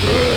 Good.